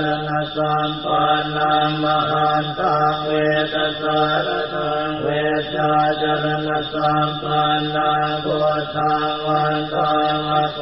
รณสัมปันนังมหันตังเวตสารตังเวชาจรณสัมปันนังโกตังวันตังอโค